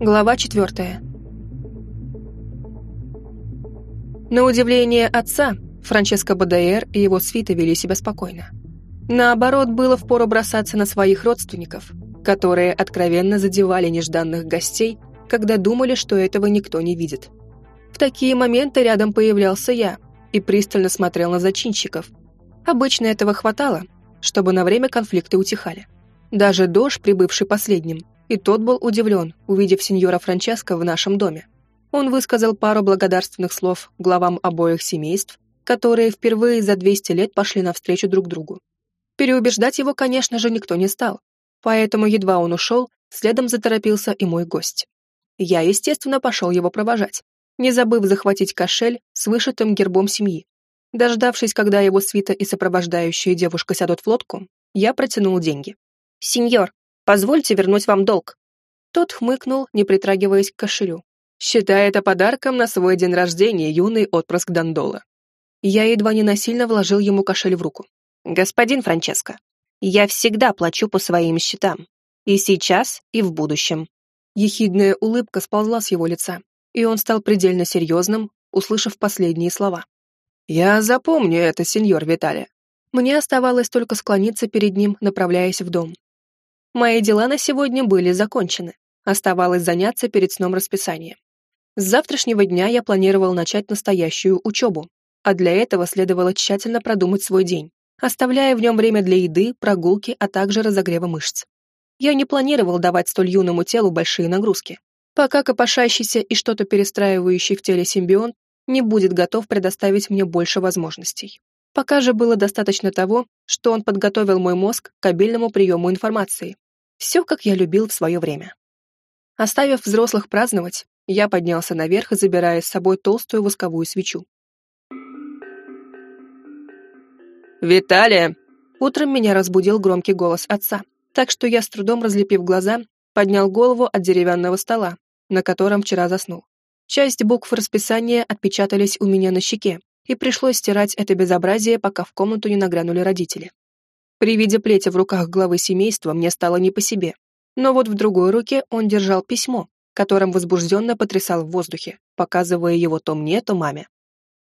Глава четвертая. На удивление отца, Франческо Бадеер и его свита вели себя спокойно. Наоборот, было впору бросаться на своих родственников, которые откровенно задевали нежданных гостей, когда думали, что этого никто не видит. В такие моменты рядом появлялся я и пристально смотрел на зачинщиков. Обычно этого хватало, чтобы на время конфликты утихали. Даже Дош, прибывший последним, и тот был удивлен, увидев сеньора Франческо в нашем доме. Он высказал пару благодарственных слов главам обоих семейств, которые впервые за 200 лет пошли навстречу друг другу. Переубеждать его, конечно же, никто не стал, поэтому едва он ушел, следом заторопился и мой гость. Я, естественно, пошел его провожать, не забыв захватить кошель с вышитым гербом семьи. Дождавшись, когда его свита и сопровождающая девушка сядут в лодку, я протянул деньги. «Сеньор, позвольте вернуть вам долг». Тот хмыкнул, не притрагиваясь к кошелю. «Считай это подарком на свой день рождения, юный отпрыск Дандола». Я едва не насильно вложил ему кошель в руку. «Господин Франческо, я всегда плачу по своим счетам. И сейчас, и в будущем». Ехидная улыбка сползла с его лица, и он стал предельно серьезным, услышав последние слова. «Я запомню это, сеньор Виталий». Мне оставалось только склониться перед ним, направляясь в дом. Мои дела на сегодня были закончены. Оставалось заняться перед сном расписанием. С завтрашнего дня я планировал начать настоящую учебу, а для этого следовало тщательно продумать свой день, оставляя в нем время для еды, прогулки, а также разогрева мышц. Я не планировал давать столь юному телу большие нагрузки, пока копошащийся и что-то перестраивающий в теле симбионт не будет готов предоставить мне больше возможностей. Пока же было достаточно того, что он подготовил мой мозг к кабельному приему информации, все, как я любил в свое время. Оставив взрослых праздновать, я поднялся наверх, забирая с собой толстую восковую свечу. «Виталия!» Утром меня разбудил громкий голос отца, так что я, с трудом разлепив глаза, поднял голову от деревянного стола, на котором вчера заснул. Часть букв расписания отпечатались у меня на щеке, и пришлось стирать это безобразие, пока в комнату не нагрянули родители. При виде плети в руках главы семейства мне стало не по себе. Но вот в другой руке он держал письмо, которым возбужденно потрясал в воздухе, показывая его то мне, то маме.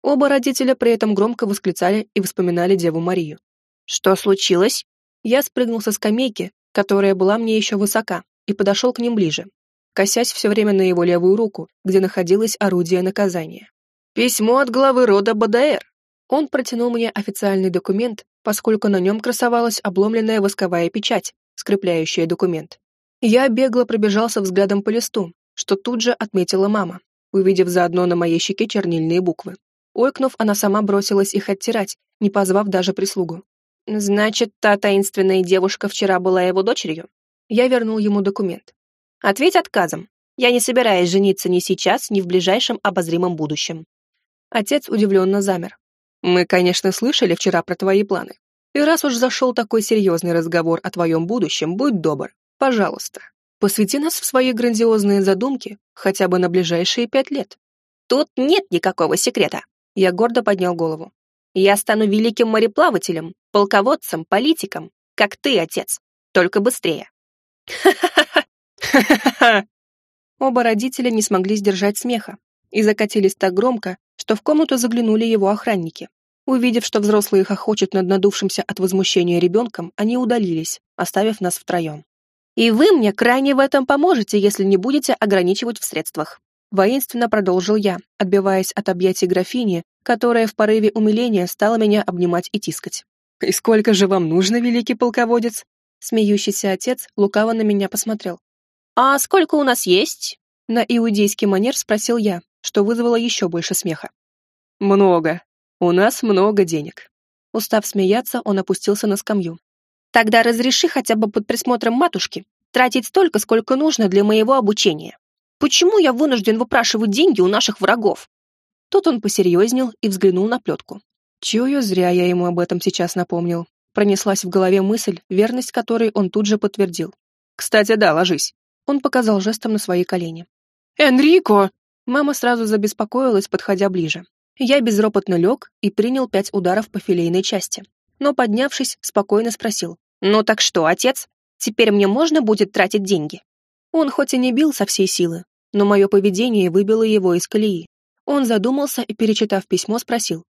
Оба родителя при этом громко восклицали и вспоминали Деву Марию. «Что случилось?» Я спрыгнул со скамейки, которая была мне еще высока, и подошел к ним ближе, косясь все время на его левую руку, где находилось орудие наказания. «Письмо от главы рода Бадаэр!» Он протянул мне официальный документ, поскольку на нем красовалась обломленная восковая печать, скрепляющая документ. Я бегло пробежался взглядом по листу, что тут же отметила мама, увидев заодно на моей щеке чернильные буквы. Ойкнув, она сама бросилась их оттирать, не позвав даже прислугу. «Значит, та таинственная девушка вчера была его дочерью?» Я вернул ему документ. «Ответь отказом. Я не собираюсь жениться ни сейчас, ни в ближайшем обозримом будущем». Отец удивленно замер. Мы, конечно, слышали вчера про твои планы. И раз уж зашел такой серьезный разговор о твоем будущем, будь добр, пожалуйста, посвяти нас в свои грандиозные задумки хотя бы на ближайшие пять лет. Тут нет никакого секрета. Я гордо поднял голову. Я стану великим мореплавателем, полководцем, политиком, как ты, отец, только быстрее. Ха-ха-ха! Оба родителя не смогли сдержать смеха и закатились так громко, что в комнату заглянули его охранники. Увидев, что взрослые хохочут над надувшимся от возмущения ребенком, они удалились, оставив нас втроем. «И вы мне крайне в этом поможете, если не будете ограничивать в средствах», воинственно продолжил я, отбиваясь от объятий графини, которая в порыве умиления стала меня обнимать и тискать. «И сколько же вам нужно, великий полководец?» Смеющийся отец лукаво на меня посмотрел. «А сколько у нас есть?» На иудейский манер спросил я, что вызвало еще больше смеха. «Много. У нас много денег». Устав смеяться, он опустился на скамью. «Тогда разреши хотя бы под присмотром матушки тратить столько, сколько нужно для моего обучения. Почему я вынужден выпрашивать деньги у наших врагов?» Тут он посерьезнел и взглянул на плетку. Чую, зря я ему об этом сейчас напомнил. Пронеслась в голове мысль, верность которой он тут же подтвердил. «Кстати, да, ложись». Он показал жестом на свои колени. «Энрико!» Мама сразу забеспокоилась, подходя ближе. Я безропотно лег и принял пять ударов по филейной части. Но, поднявшись, спокойно спросил. «Ну так что, отец? Теперь мне можно будет тратить деньги?» Он хоть и не бил со всей силы, но мое поведение выбило его из колеи. Он задумался и, перечитав письмо, спросил.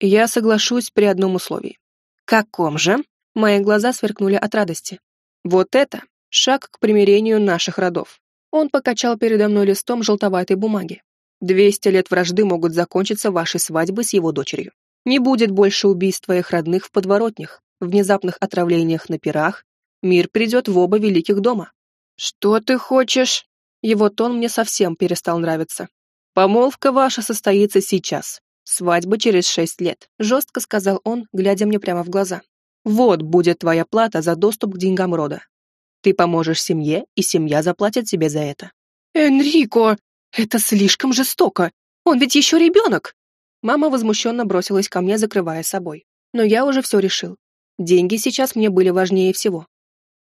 «Я соглашусь при одном условии». «Каком же?» Мои глаза сверкнули от радости. «Вот это шаг к примирению наших родов». Он покачал передо мной листом желтоватой бумаги. «Двести лет вражды могут закончиться вашей свадьбой с его дочерью. Не будет больше убийств твоих родных в подворотнях, внезапных отравлениях на пирах. Мир придет в оба великих дома». «Что ты хочешь?» Его тон мне совсем перестал нравиться. «Помолвка ваша состоится сейчас. Свадьба через шесть лет», — жестко сказал он, глядя мне прямо в глаза. «Вот будет твоя плата за доступ к деньгам рода. Ты поможешь семье, и семья заплатит тебе за это». «Энрико, это слишком жестоко. Он ведь еще ребенок!» Мама возмущенно бросилась ко мне, закрывая собой. Но я уже все решил. Деньги сейчас мне были важнее всего.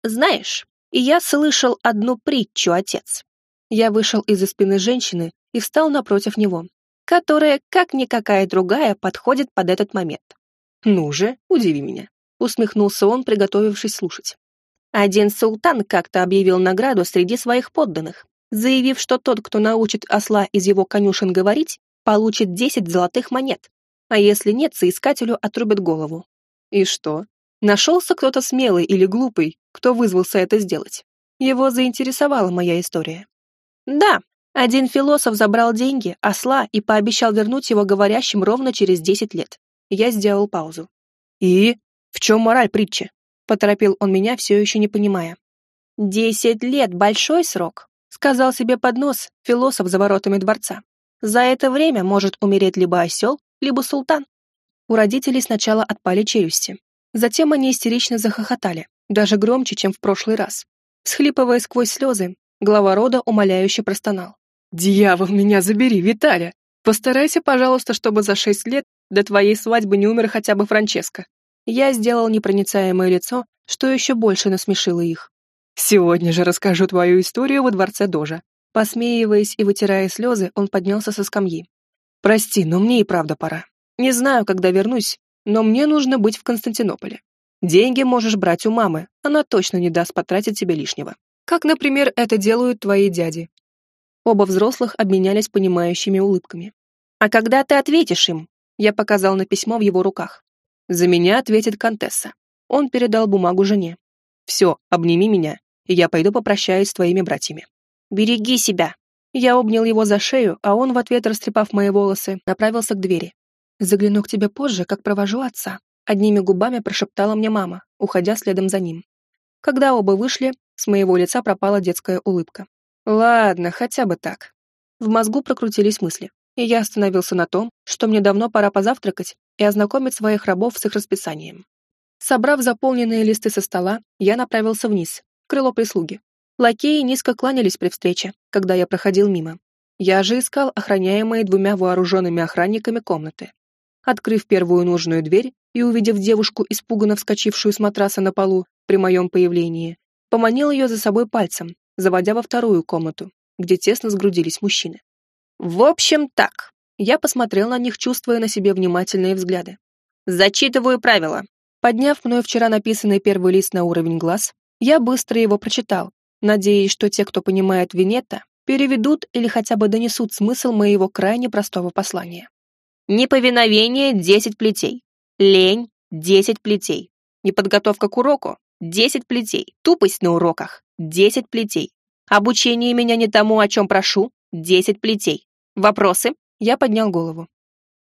«Знаешь, я слышал одну притчу, отец». Я вышел из-за спины женщины и встал напротив него, которая, как никакая другая, подходит под этот момент. «Ну же, удиви меня», — усмехнулся он, приготовившись слушать. Один султан как-то объявил награду среди своих подданных, заявив, что тот, кто научит осла из его конюшен говорить, получит 10 золотых монет, а если нет, соискателю отрубят голову. И что? Нашелся кто-то смелый или глупый, кто вызвался это сделать. Его заинтересовала моя история. Да, один философ забрал деньги, осла и пообещал вернуть его говорящим ровно через десять лет. Я сделал паузу. «И? В чем мораль притчи?» Поторопил он меня, все еще не понимая. «Десять лет — большой срок», — сказал себе под нос философ за воротами дворца. «За это время может умереть либо осел, либо султан». У родителей сначала отпали челюсти. Затем они истерично захохотали, даже громче, чем в прошлый раз. Схлипывая сквозь слезы, глава рода умоляюще простонал. «Дьявол, меня забери, Виталя! Постарайся, пожалуйста, чтобы за шесть лет до твоей свадьбы не умер хотя бы Франческо». Я сделал непроницаемое лицо, что еще больше насмешило их. «Сегодня же расскажу твою историю во дворце Дожа». Посмеиваясь и вытирая слезы, он поднялся со скамьи. «Прости, но мне и правда пора. Не знаю, когда вернусь, но мне нужно быть в Константинополе. Деньги можешь брать у мамы, она точно не даст потратить тебе лишнего. Как, например, это делают твои дяди, Оба взрослых обменялись понимающими улыбками. «А когда ты ответишь им?» Я показал на письмо в его руках. «За меня ответит Контесса». Он передал бумагу жене. «Все, обними меня, и я пойду попрощаюсь с твоими братьями». «Береги себя!» Я обнял его за шею, а он, в ответ растрепав мои волосы, направился к двери. «Загляну к тебе позже, как провожу отца», одними губами прошептала мне мама, уходя следом за ним. Когда оба вышли, с моего лица пропала детская улыбка. Ладно, хотя бы так. В мозгу прокрутились мысли, и я остановился на том, что мне давно пора позавтракать и ознакомить своих рабов с их расписанием. Собрав заполненные листы со стола, я направился вниз, в крыло прислуги. Лакеи низко кланялись при встрече, когда я проходил мимо. Я же искал охраняемые двумя вооруженными охранниками комнаты. Открыв первую нужную дверь и увидев девушку, испуганно вскочившую с матраса на полу при моем появлении, поманил ее за собой пальцем, заводя во вторую комнату, где тесно сгрудились мужчины. В общем, так. Я посмотрел на них, чувствуя на себе внимательные взгляды. Зачитываю правила. Подняв мной вчера написанный первый лист на уровень глаз, я быстро его прочитал, надеясь, что те, кто понимает Винетта, переведут или хотя бы донесут смысл моего крайне простого послания. Неповиновение — 10 плетей. Лень — 10 плетей. Неподготовка к уроку — 10 плетей. Тупость на уроках 10 плетей. Обучение меня не тому, о чем прошу, 10 плетей. Вопросы? Я поднял голову.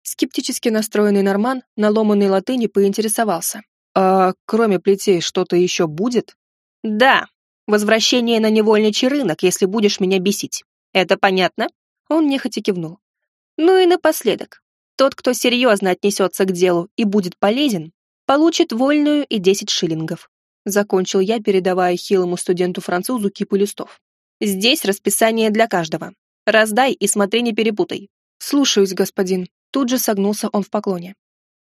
Скептически настроенный Норман на ломаной латыни поинтересовался. «А кроме плетей что-то еще будет?» «Да. Возвращение на невольничий рынок, если будешь меня бесить. Это понятно?» Он нехотя кивнул. «Ну и напоследок. Тот, кто серьезно отнесется к делу и будет полезен, получит вольную и 10 шиллингов. Закончил я, передавая хилому студенту-французу кипу листов. «Здесь расписание для каждого. Раздай и смотри, не перепутай». «Слушаюсь, господин». Тут же согнулся он в поклоне.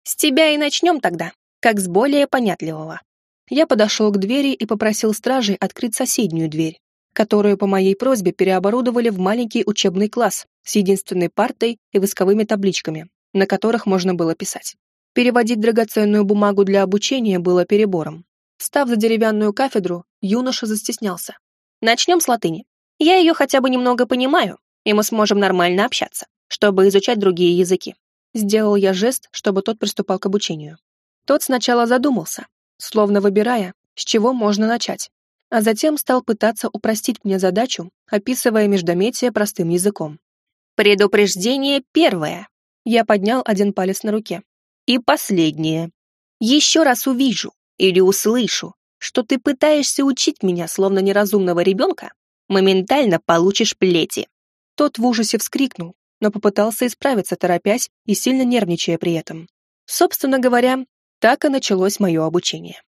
«С тебя и начнем тогда, как с более понятливого». Я подошел к двери и попросил стражей открыть соседнюю дверь, которую по моей просьбе переоборудовали в маленький учебный класс с единственной партой и восковыми табличками, на которых можно было писать. Переводить драгоценную бумагу для обучения было перебором, Став за деревянную кафедру, юноша застеснялся. Начнем с латыни. Я ее хотя бы немного понимаю, и мы сможем нормально общаться, чтобы изучать другие языки. Сделал я жест, чтобы тот приступал к обучению. Тот сначала задумался, словно выбирая, с чего можно начать, а затем стал пытаться упростить мне задачу, описывая междометие простым языком. «Предупреждение первое!» Я поднял один палец на руке. «И последнее. Еще раз увижу или услышу, что ты пытаешься учить меня, словно неразумного ребенка, моментально получишь плети». Тот в ужасе вскрикнул, но попытался исправиться, торопясь и сильно нервничая при этом. Собственно говоря, так и началось мое обучение.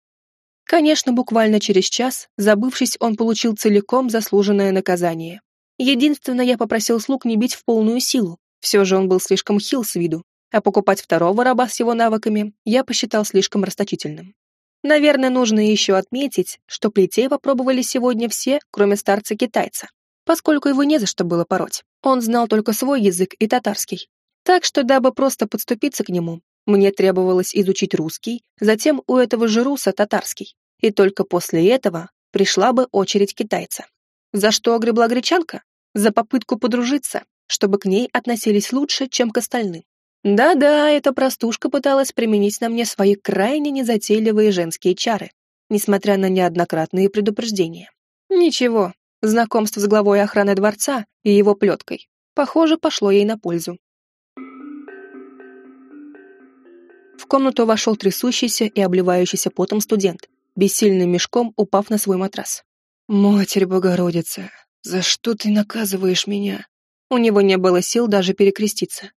Конечно, буквально через час, забывшись, он получил целиком заслуженное наказание. Единственное, я попросил слуг не бить в полную силу, все же он был слишком хил с виду, а покупать второго раба с его навыками я посчитал слишком расточительным. Наверное, нужно еще отметить, что плетей попробовали сегодня все, кроме старца-китайца, поскольку его не за что было пороть. Он знал только свой язык и татарский. Так что, дабы просто подступиться к нему, мне требовалось изучить русский, затем у этого же руса татарский. И только после этого пришла бы очередь китайца. За что огребла гречанка? За попытку подружиться, чтобы к ней относились лучше, чем к остальным. Да-да, эта простушка пыталась применить на мне свои крайне незатейливые женские чары, несмотря на неоднократные предупреждения. Ничего, знакомство с главой охраны дворца и его плеткой, похоже, пошло ей на пользу. В комнату вошел трясущийся и обливающийся потом студент, бессильным мешком упав на свой матрас. «Матерь Богородица, за что ты наказываешь меня?» У него не было сил даже перекреститься.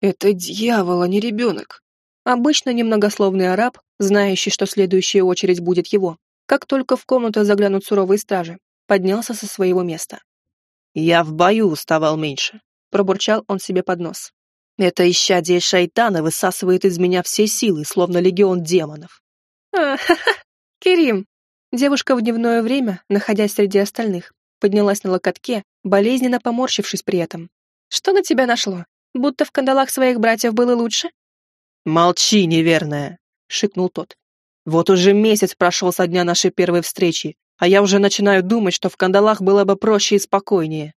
«Это дьявол, а не ребенок!» Обычно немногословный араб, знающий, что следующая очередь будет его, как только в комнату заглянут суровые стражи, поднялся со своего места. «Я в бою уставал меньше», — пробурчал он себе под нос. Это исчадие шайтана высасывает из меня все силы, словно легион демонов. А, ха-ха, Керим. Девушка в дневное время, находясь среди остальных, поднялась на локотке, болезненно поморщившись при этом. Что на тебя нашло? Будто в кандалах своих братьев было лучше? Молчи, неверная, шикнул тот. Вот уже месяц прошел со дня нашей первой встречи, а я уже начинаю думать, что в кандалах было бы проще и спокойнее.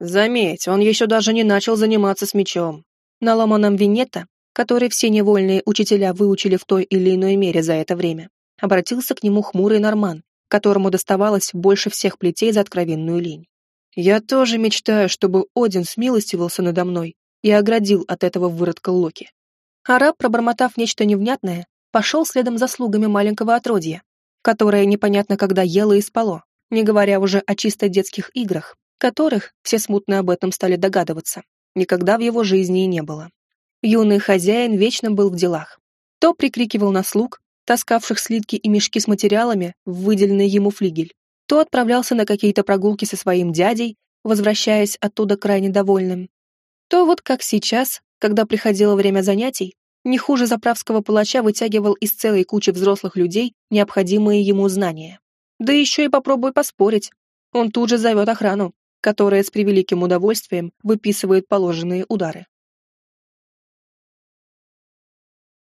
Заметь, он еще даже не начал заниматься с мечом. На ломаном винета, который все невольные учителя выучили в той или иной мере за это время, обратился к нему хмурый Норман, которому доставалось больше всех плетей за откровенную лень. «Я тоже мечтаю, чтобы Один смилостивился надо мной и оградил от этого выродка Локи». Араб, пробормотав нечто невнятное, пошел следом за слугами маленького отродья, которое непонятно когда ело и спало, не говоря уже о чисто детских играх, которых все смутно об этом стали догадываться никогда в его жизни и не было. Юный хозяин вечно был в делах. То прикрикивал на слуг, таскавших слитки и мешки с материалами в выделенный ему флигель, то отправлялся на какие-то прогулки со своим дядей, возвращаясь оттуда крайне довольным. То вот как сейчас, когда приходило время занятий, не хуже заправского палача вытягивал из целой кучи взрослых людей необходимые ему знания. Да еще и попробуй поспорить. Он тут же зовет охрану, которая с превеликим удовольствием выписывает положенные удары.